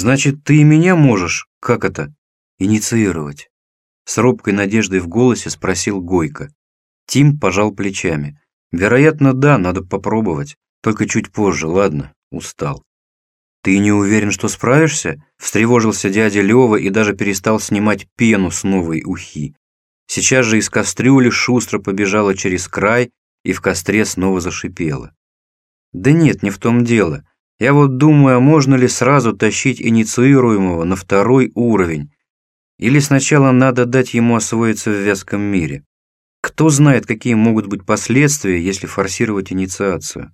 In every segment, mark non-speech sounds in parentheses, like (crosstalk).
Значит, ты и меня можешь, как это, инициировать? С робкой надеждой в голосе спросил Гойко. Тим пожал плечами. Вероятно, да, надо попробовать. Только чуть позже, ладно, устал. «Ты не уверен, что справишься?» Встревожился дядя Лёва и даже перестал снимать пену с новой ухи. Сейчас же из кастрюли шустро побежала через край и в костре снова зашипела. «Да нет, не в том дело. Я вот думаю, а можно ли сразу тащить инициируемого на второй уровень? Или сначала надо дать ему освоиться в вязком мире? Кто знает, какие могут быть последствия, если форсировать инициацию?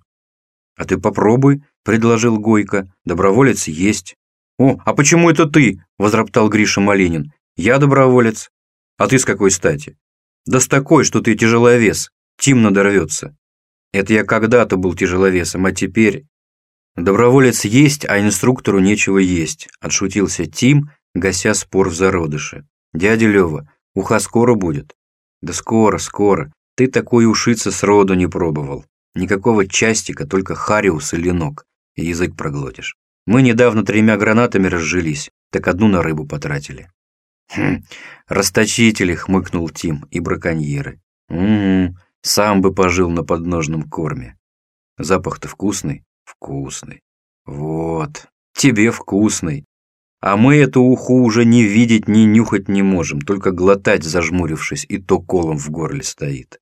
А ты попробуй, предложил Гойко. Доброволец есть. О, а почему это ты? возроптал Гриша Малинин. Я доброволец. А ты с какой стати? Да с такой, что ты тяжеловес. Тим надорвется. Это я когда-то был тяжеловесом, а теперь... Доброволец есть, а инструктору нечего есть, отшутился Тим, гася спор в зародыше. Дядя Лева, уха скоро будет? Да скоро, скоро. Ты такой ушицы сроду не пробовал. Никакого частика, только хариус и ленок. И язык проглотишь. Мы недавно тремя гранатами разжились, так одну на рыбу потратили. Хм, расточители, хмыкнул Тим, и браконьеры. Угу, сам бы пожил на подножном корме. Запах-то вкусный? Вкусный. Вот, тебе вкусный. А мы эту уху уже ни видеть, ни нюхать не можем, только глотать, зажмурившись, и то колом в горле стоит.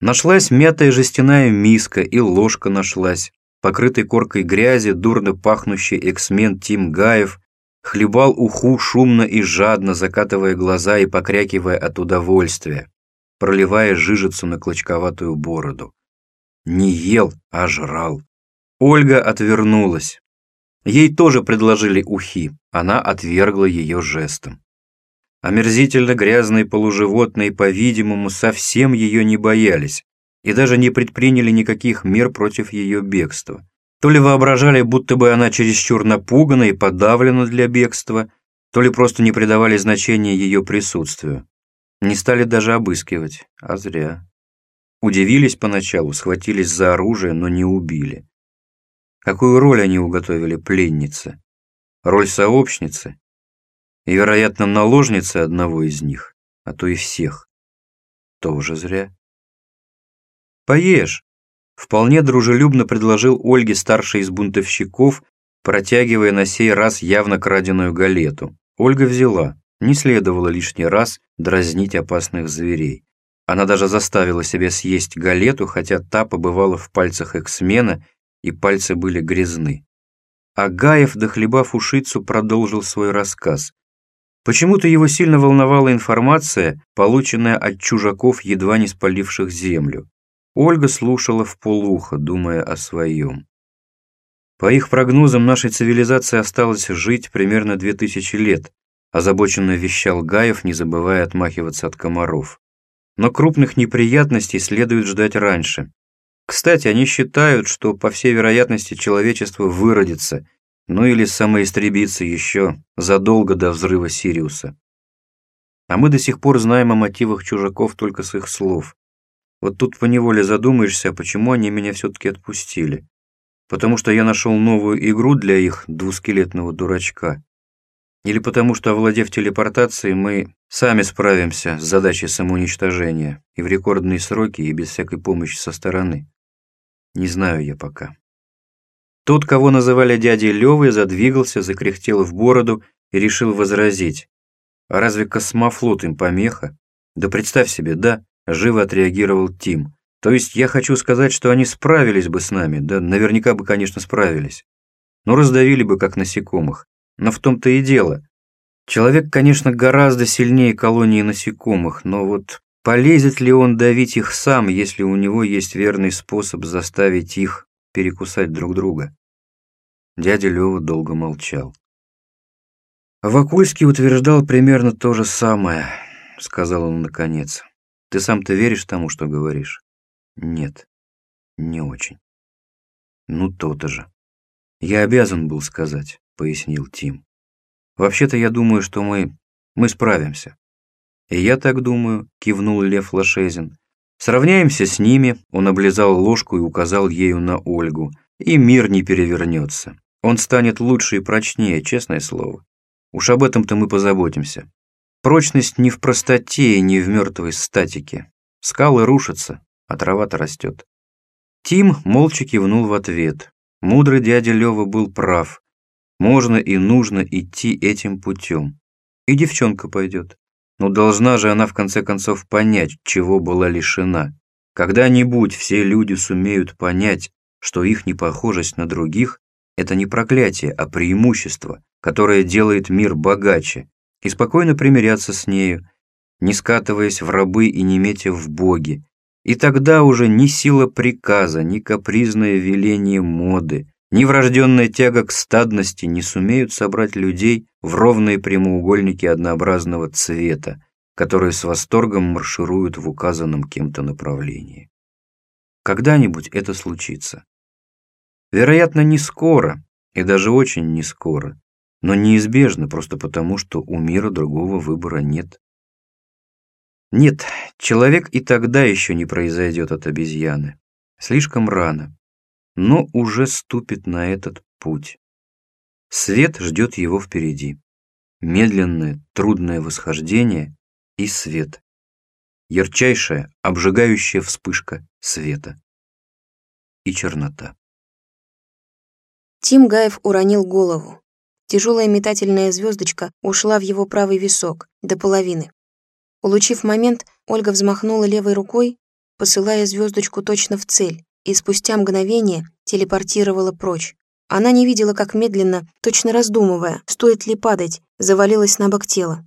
Нашлась мятая жестяная миска, и ложка нашлась. Покрытый коркой грязи, дурно пахнущий эксмен Тим Гаев хлебал уху шумно и жадно, закатывая глаза и покрякивая от удовольствия, проливая жижицу на клочковатую бороду. Не ел, а жрал. Ольга отвернулась. Ей тоже предложили ухи, она отвергла ее жестом. Омерзительно грязные полуживотные, по-видимому, совсем ее не боялись и даже не предприняли никаких мер против ее бегства. То ли воображали, будто бы она чересчур напугана и подавлена для бегства, то ли просто не придавали значения ее присутствию. Не стали даже обыскивать, а зря. Удивились поначалу, схватились за оружие, но не убили. Какую роль они уготовили пленнице? Роль сообщницы? И, вероятно, наложницы одного из них, а то и всех. Тоже зря. «Поешь!» – вполне дружелюбно предложил Ольге старший из бунтовщиков, протягивая на сей раз явно краденую галету. Ольга взяла. Не следовало лишний раз дразнить опасных зверей. Она даже заставила себя съесть галету, хотя та побывала в пальцах эксмена и пальцы были грязны. Агаев, дохлебав ушицу, продолжил свой рассказ. Почему-то его сильно волновала информация, полученная от чужаков, едва не спаливших землю. Ольга слушала в полухо, думая о своем. По их прогнозам, нашей цивилизации осталось жить примерно две тысячи лет, озабоченно вещал Гаев, не забывая отмахиваться от комаров. Но крупных неприятностей следует ждать раньше. Кстати, они считают, что, по всей вероятности, человечество выродится, ну или самоистребится еще задолго до взрыва Сириуса. А мы до сих пор знаем о мотивах чужаков только с их слов. Вот тут поневоле задумаешься, почему они меня все-таки отпустили. Потому что я нашел новую игру для их двускелетного дурачка. Или потому что, овладев телепортацией, мы сами справимся с задачей самоуничтожения и в рекордные сроки, и без всякой помощи со стороны. Не знаю я пока. Тот, кого называли дядей Левой, задвигался, закряхтел в бороду и решил возразить. А разве космофлот им помеха? Да представь себе, да, живо отреагировал Тим. То есть я хочу сказать, что они справились бы с нами, да наверняка бы, конечно, справились. Но раздавили бы, как насекомых. Но в том-то и дело. Человек, конечно, гораздо сильнее колонии насекомых, но вот Полезет ли он давить их сам, если у него есть верный способ заставить их перекусать друг друга? Дядя Лёва долго молчал. «Вакульский утверждал примерно то же самое», — сказал он наконец. «Ты сам-то веришь тому, что говоришь?» «Нет, не очень». «Ну, то-то же». «Я обязан был сказать», — пояснил Тим. «Вообще-то я думаю, что мы... мы справимся. «И я так думаю», – кивнул Лев Лошезин. «Сравняемся с ними», – он облизал ложку и указал ею на Ольгу, – «и мир не перевернется. Он станет лучше и прочнее, честное слово. Уж об этом-то мы позаботимся. Прочность не в простоте и не в мертвой статике. Скалы рушатся, а трава-то растет. Тим молча кивнул в ответ. Мудрый дядя Лёва был прав. Можно и нужно идти этим путем. И девчонка пойдет. Но должна же она в конце концов понять, чего была лишена. Когда-нибудь все люди сумеют понять, что их непохожесть на других – это не проклятие, а преимущество, которое делает мир богаче, и спокойно примиряться с нею, не скатываясь в рабы и не метя в боги. И тогда уже ни сила приказа, ни капризное веление моды, ни врожденная тяга к стадности не сумеют собрать людей в ровные прямоугольники однообразного цвета, которые с восторгом маршируют в указанном кем-то направлении. Когда-нибудь это случится. Вероятно, не скоро, и даже очень не скоро, но неизбежно просто потому, что у мира другого выбора нет. Нет, человек и тогда еще не произойдет от обезьяны. Слишком рано, но уже ступит на этот путь. Свет ждет его впереди. Медленное, трудное восхождение и свет. Ярчайшая, обжигающая вспышка света. И чернота. Тим Гаев уронил голову. Тяжелая метательная звездочка ушла в его правый висок, до половины. Улучив момент, Ольга взмахнула левой рукой, посылая звездочку точно в цель, и спустя мгновение телепортировала прочь. Она не видела, как медленно, точно раздумывая, стоит ли падать, завалилась на бок тела.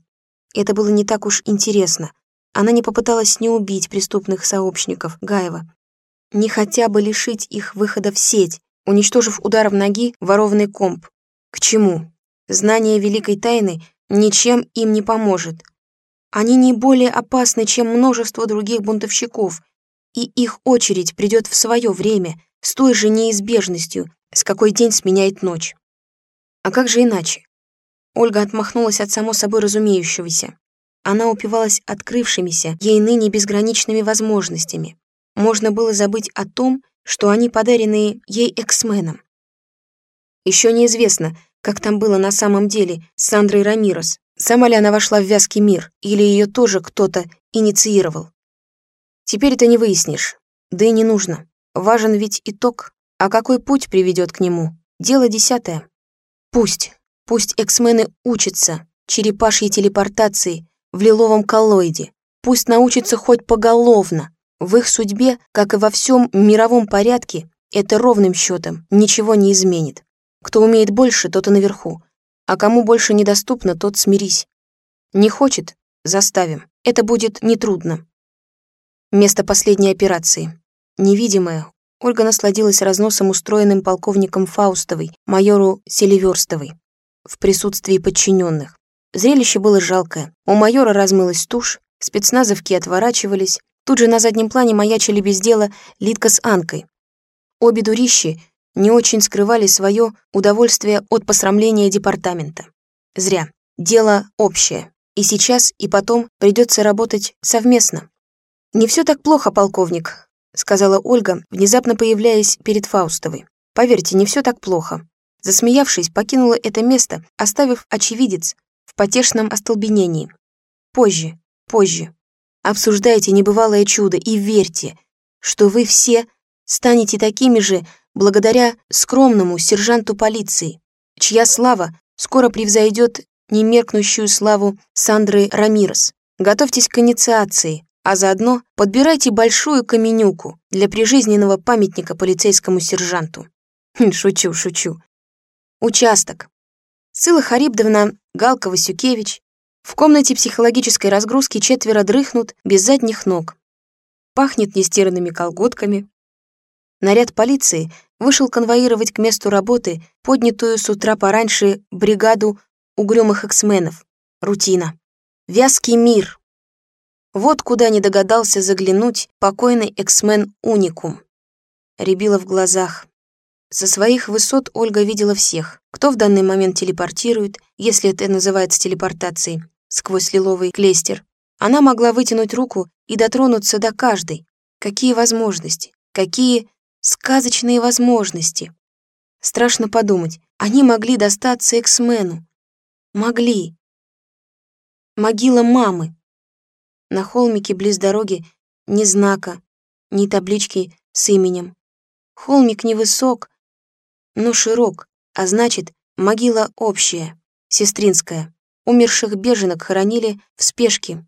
Это было не так уж интересно. Она не попыталась не убить преступных сообщников Гаева, не хотя бы лишить их выхода в сеть, уничтожив ударом ноги ворованный комп. К чему? Знание великой тайны ничем им не поможет. Они не более опасны, чем множество других бунтовщиков, и их очередь придет в свое время с той же неизбежностью, с какой день сменяет ночь. А как же иначе? Ольга отмахнулась от само собой разумеющегося. Она упивалась открывшимися ей ныне безграничными возможностями. Можно было забыть о том, что они подарены ей эксменом. Еще неизвестно, как там было на самом деле с Сандрой Рамирос. Сама ли она вошла в вязкий мир, или ее тоже кто-то инициировал? Теперь это не выяснишь, да и не нужно. Важен ведь итог, а какой путь приведет к нему? Дело десятое. Пусть, пусть эксмены учатся черепашьей телепортации в лиловом коллоиде. Пусть научатся хоть поголовно. В их судьбе, как и во всем мировом порядке, это ровным счетом ничего не изменит. Кто умеет больше, тот и наверху. А кому больше недоступно, тот смирись. Не хочет — заставим. Это будет нетрудно. Место последней операции. Невидимое. Ольга насладилась разносом, устроенным полковником Фаустовой, майору Селиверстовой, в присутствии подчиненных. Зрелище было жалкое. У майора размылась тушь, спецназовки отворачивались. Тут же на заднем плане маячили без дела Литка с Анкой. Обе дурищи не очень скрывали свое удовольствие от посрамления департамента. Зря. Дело общее. И сейчас, и потом придется работать совместно. «Не все так плохо, полковник», — сказала Ольга, внезапно появляясь перед Фаустовой. «Поверьте, не все так плохо». Засмеявшись, покинула это место, оставив очевидец в потешном остолбенении. «Позже, позже. Обсуждайте небывалое чудо и верьте, что вы все станете такими же, благодаря скромному сержанту полиции, чья слава скоро превзойдет немеркнущую славу Сандры Рамирес. Готовьтесь к инициации, а заодно подбирайте большую каменюку для прижизненного памятника полицейскому сержанту. (laughs) Шучу, шучу. Участок. Сыла Харибдовна, Галка Васюкевич. В комнате психологической разгрузки четверо дрыхнут без задних ног. Пахнет нестиранными колготками. Наряд полиции вышел конвоировать к месту работы поднятую с утра пораньше бригаду угрюмых эксменов. Рутина. Вязкий мир. Вот куда не догадался заглянуть покойный эксмен Уникум. Рябило в глазах. Со своих высот Ольга видела всех, кто в данный момент телепортирует, если это называется телепортацией, сквозь лиловый клейстер. Она могла вытянуть руку и дотронуться до каждой. Какие возможности, какие сказочные возможности. Страшно подумать, Они могли достаться эксмену. Могли. Могила мамы. На холмике близ дороги ни знака, ни таблички с именем. Холмик невысок, но широк, а значит, могила общая, сестринская. Умерших беженок хоронили в спешке.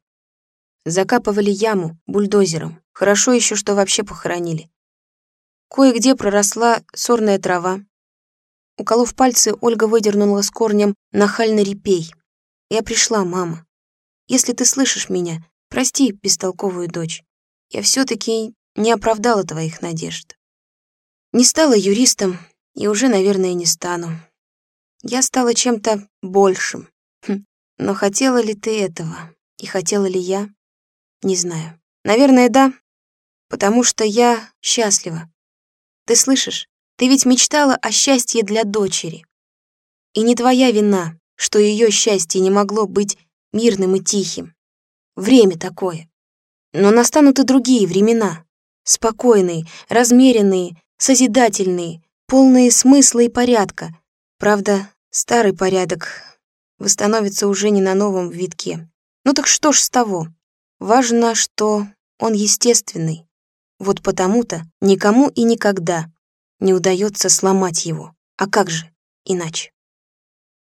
Закапывали яму бульдозером. Хорошо еще, что вообще похоронили. Кое-где проросла сорная трава. Уколов пальцы, Ольга выдернула с корнем нахальный репей. «Я пришла, мама. Если ты слышишь меня, прости бестолковую дочь. Я все таки не оправдала твоих надежд. Не стала юристом и уже, наверное, не стану. Я стала чем-то большим. Хм. Но хотела ли ты этого? И хотела ли я? Не знаю. Наверное, да, потому что я счастлива. Ты слышишь? Ты ведь мечтала о счастье для дочери. И не твоя вина, что ее счастье не могло быть мирным и тихим. Время такое. Но настанут и другие времена. Спокойные, размеренные, созидательные, полные смысла и порядка. Правда, старый порядок восстановится уже не на новом витке. Ну так что ж с того? Важно, что он естественный. Вот потому-то никому и никогда не удается сломать его. А как же иначе?